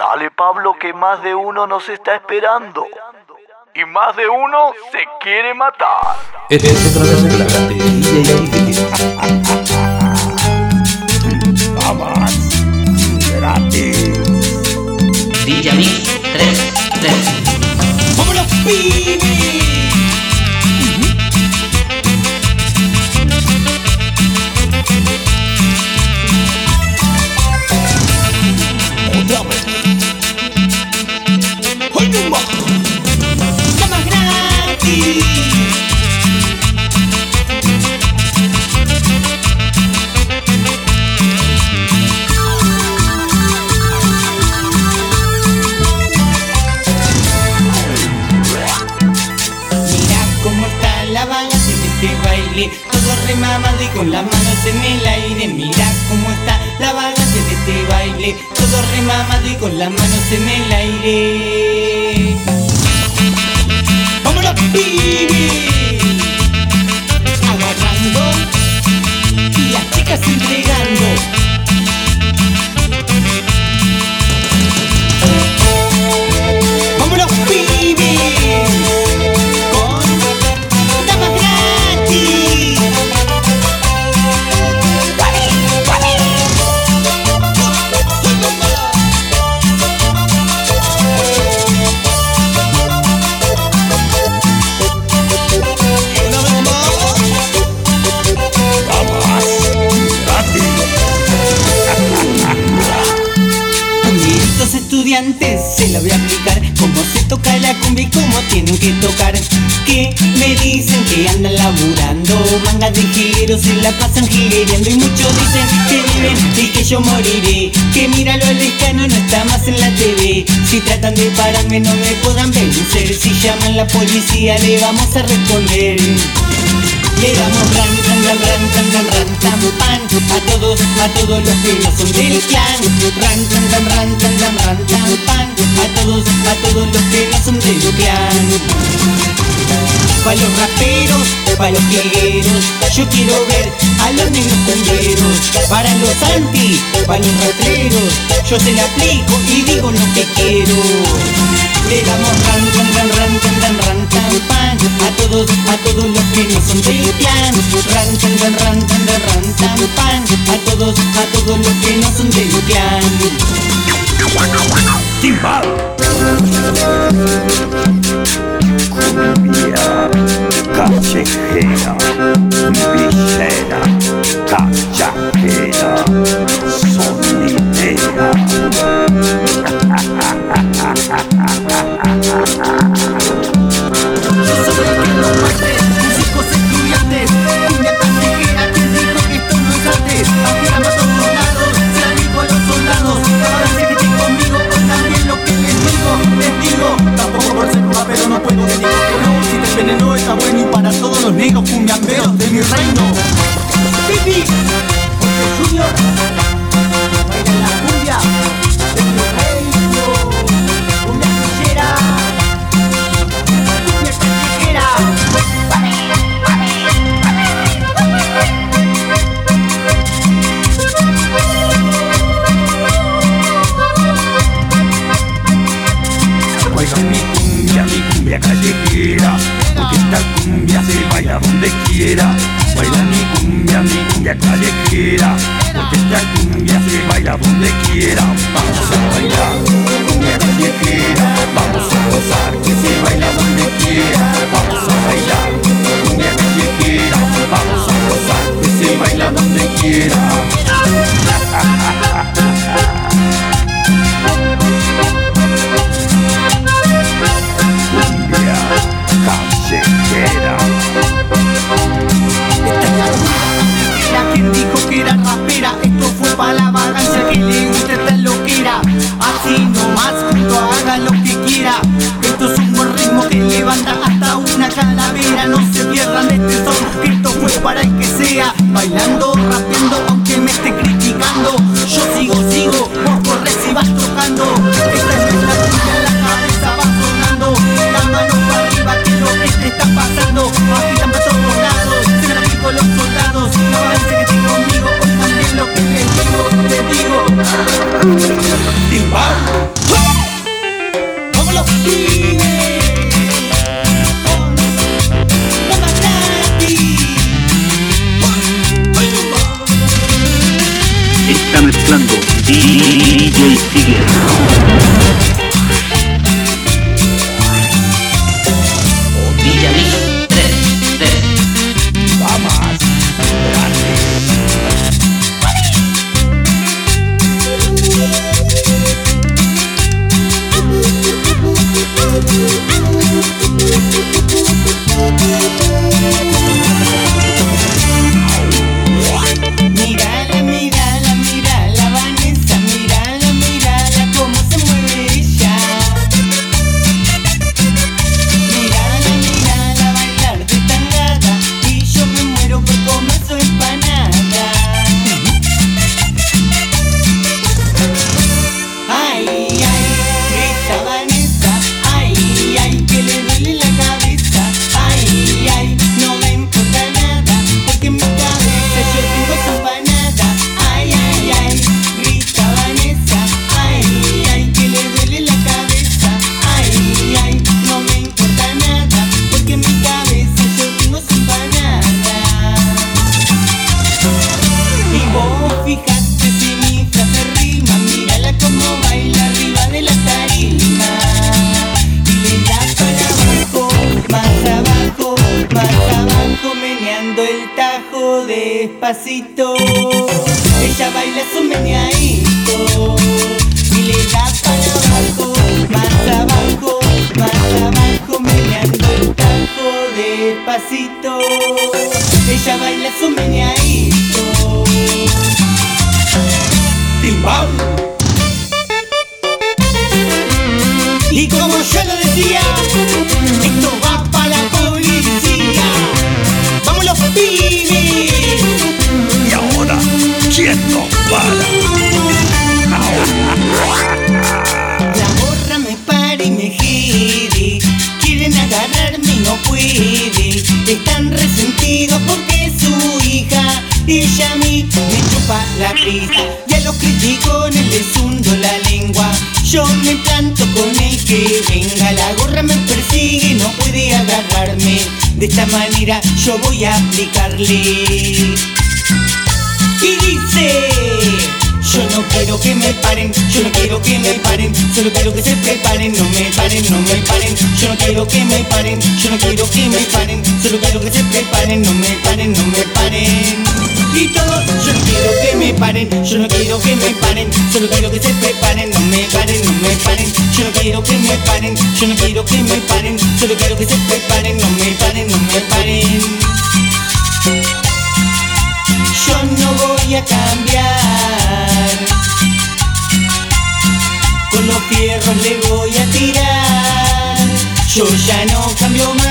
Dale Pablo que más de uno nos está esperando. Y más de uno se quiere matar. Este es otra vez flagrante DJ Vamos, gratis. DJ Mix 3 ¡Vámonos, pibes! Con las manos en el aire Mira cómo está la vagancia de este baile Todo remamado y con las manos en el aire ¡Vámonos, pibes! Agarrando y las chicas entregando la cumbia y cómo tienen que tocar. Que me dicen que andan laburando Manga de giros se la pasan gireando Y muchos dicen que viven y que yo moriré. Que míralo el escano no está más en la TV Si tratan de pararme no me puedan vencer. Si llaman la policía le vamos a responder. Le damos ran, ran, ran, ran, ran, tan, pan A todos, a todos los que no son del clan. Ran, ran, ran, ran, ran, ran, ran, tan, pan A todos, a todos los que no son del clan. Pa' los raperos, pa' los pliegueros Yo quiero ver a los negros cumbieros Para los anti, pa' los ratreros Yo se la aplico y digo lo que quiero. Le damos ran, ran, ran, ran, ran, ran, ran, pan A todos, a todos los que no son del Ran, ran, ran, pan A todos, a todos los que no son del clan Timbal. Cumbia callejera, villera, sonidera. Callejera no rapero no puedo digo que no. Si te veneno está bueno. Y para todos los negros cumbiamberos de mi reino cumbia callejera Porque esta cumbia se baila donde quiera. Vamos a bailar cumbia callejera Vamos a gozar que se baila donde quiera. Vamos a bailar cumbia callejera Vamos a gozar que se baila donde quiera mezclando DJ Tigre. Despacito. Ella baila su meneadito y le da para abajo, más abajo, más abajo, meneando el tajo despacito. Ella baila su meneadito. Timbal. Y como yo lo decía, venga. La gorra me persigue, no puede agarrarme. De esta manera yo voy a aplicarle. Y dice Yo no quiero que me paren, yo no quiero que me paren Solo quiero que se preparen, no me paren, no me paren Yo no quiero que me paren, yo no quiero que me paren Solo quiero que se preparen, no me paren, no me paren Y todos, yo no quiero que me paren, yo no quiero que me paren Solo quiero que se preparen, no me paren, no me paren Yo no quiero que me paren, yo no quiero que me paren Solo quiero que se preparen, no me paren, no me paren yo no voy a cambiar. Con los fierros le voy a tirar. Yo ya no cambio más.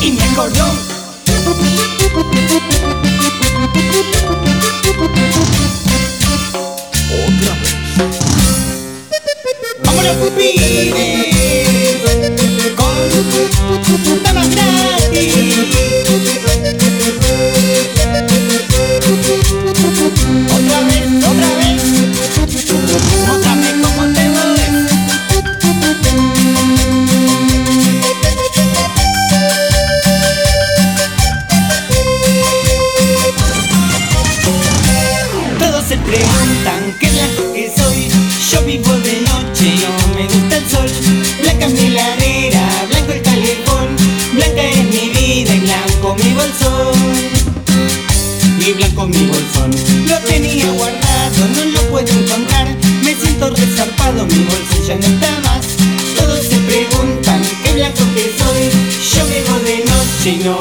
Y mi acordeón. Ya no está más. Todos se preguntan qué blanco que soy. Yo vivo de noche no